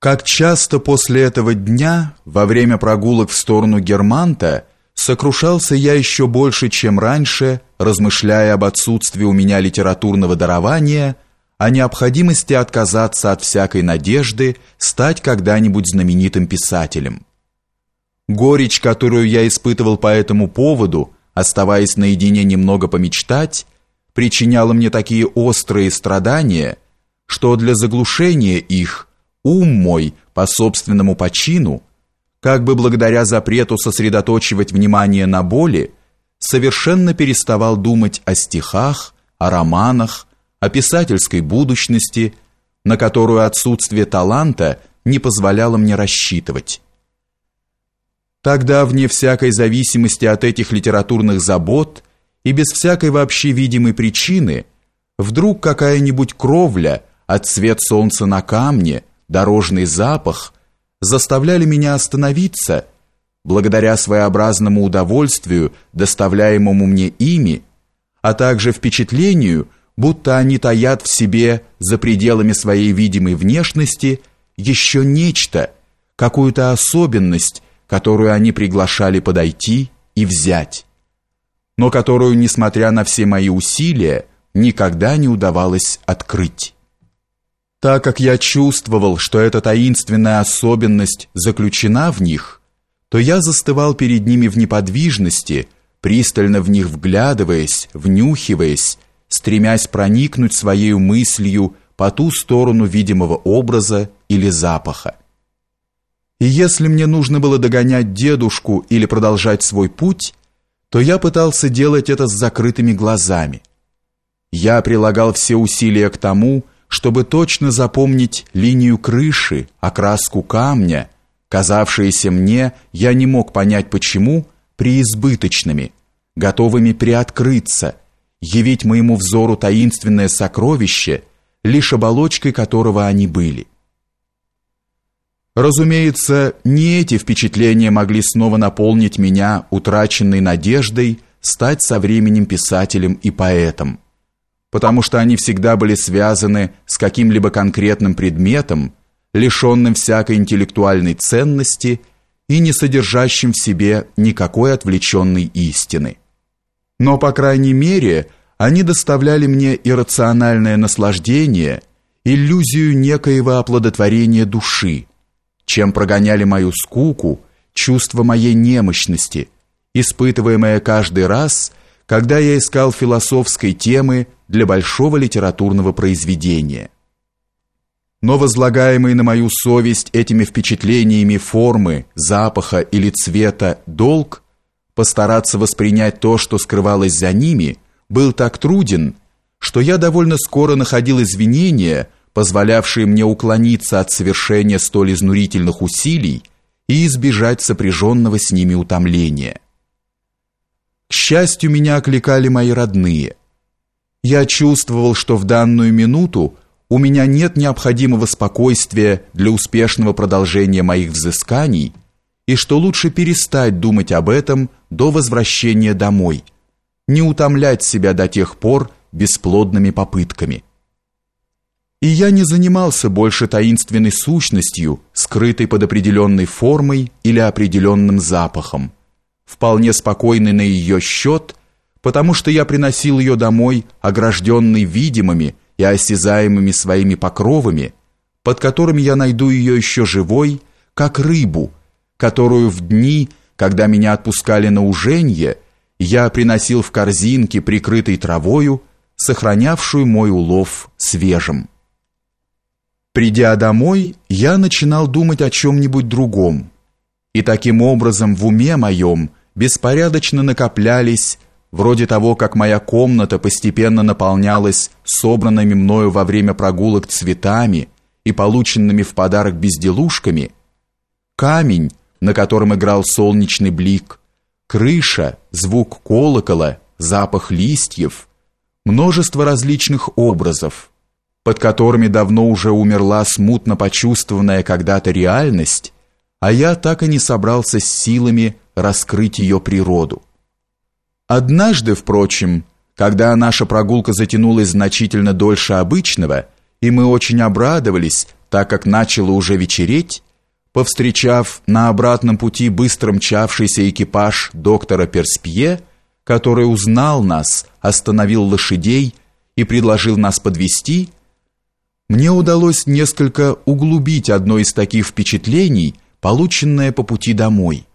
Как часто после этого дня, во время прогулок в сторону Германта, сокрушался я еще больше, чем раньше, размышляя об отсутствии у меня литературного дарования, о необходимости отказаться от всякой надежды стать когда-нибудь знаменитым писателем. Горечь, которую я испытывал по этому поводу, оставаясь наедине немного помечтать, причиняла мне такие острые страдания, что для заглушения их ум мой по собственному почину, как бы благодаря запрету сосредоточивать внимание на боли, совершенно переставал думать о стихах, о романах, о писательской будущности, на которую отсутствие таланта не позволяло мне рассчитывать. Тогда, вне всякой зависимости от этих литературных забот и без всякой вообще видимой причины, вдруг какая-нибудь кровля, от свет солнца на камне, дорожный запах заставляли меня остановиться, благодаря своеобразному удовольствию, доставляемому мне ими, а также впечатлению, будто они таят в себе за пределами своей видимой внешности еще нечто, какую-то особенность, которую они приглашали подойти и взять, но которую, несмотря на все мои усилия, никогда не удавалось открыть. Так как я чувствовал, что эта таинственная особенность заключена в них, то я застывал перед ними в неподвижности, пристально в них вглядываясь, внюхиваясь, стремясь проникнуть своей мыслью по ту сторону видимого образа или запаха. И если мне нужно было догонять дедушку или продолжать свой путь, то я пытался делать это с закрытыми глазами. Я прилагал все усилия к тому, чтобы точно запомнить линию крыши, окраску камня, казавшиеся мне, я не мог понять почему, преизбыточными, готовыми приоткрыться, явить моему взору таинственное сокровище, лишь оболочкой которого они были. Разумеется, не эти впечатления могли снова наполнить меня утраченной надеждой стать со временем писателем и поэтом потому что они всегда были связаны с каким-либо конкретным предметом, лишенным всякой интеллектуальной ценности и не содержащим в себе никакой отвлеченной истины. Но, по крайней мере, они доставляли мне иррациональное наслаждение, иллюзию некоего оплодотворения души, чем прогоняли мою скуку, чувство моей немощности, испытываемое каждый раз, когда я искал философской темы для большого литературного произведения. Но возлагаемый на мою совесть этими впечатлениями формы, запаха или цвета долг постараться воспринять то, что скрывалось за ними, был так труден, что я довольно скоро находил извинения, позволявшие мне уклониться от совершения столь изнурительных усилий и избежать сопряженного с ними утомления. Счастью, меня окликали мои родные. Я чувствовал, что в данную минуту у меня нет необходимого спокойствия для успешного продолжения моих взысканий и что лучше перестать думать об этом до возвращения домой, не утомлять себя до тех пор бесплодными попытками. И я не занимался больше таинственной сущностью, скрытой под определенной формой или определенным запахом, вполне спокойный на ее счет потому что я приносил ее домой, огражденной видимыми и осязаемыми своими покровами, под которыми я найду ее еще живой, как рыбу, которую в дни, когда меня отпускали на уженье, я приносил в корзинке, прикрытой травою, сохранявшую мой улов свежим. Придя домой, я начинал думать о чем-нибудь другом, и таким образом в уме моем беспорядочно накоплялись вроде того, как моя комната постепенно наполнялась собранными мною во время прогулок цветами и полученными в подарок безделушками, камень, на котором играл солнечный блик, крыша, звук колокола, запах листьев, множество различных образов, под которыми давно уже умерла смутно почувствованная когда-то реальность, а я так и не собрался с силами раскрыть ее природу. Однажды, впрочем, когда наша прогулка затянулась значительно дольше обычного, и мы очень обрадовались, так как начало уже вечереть, повстречав на обратном пути быстро мчавшийся экипаж доктора Перспье, который узнал нас, остановил лошадей и предложил нас подвести, мне удалось несколько углубить одно из таких впечатлений, полученное по пути домой.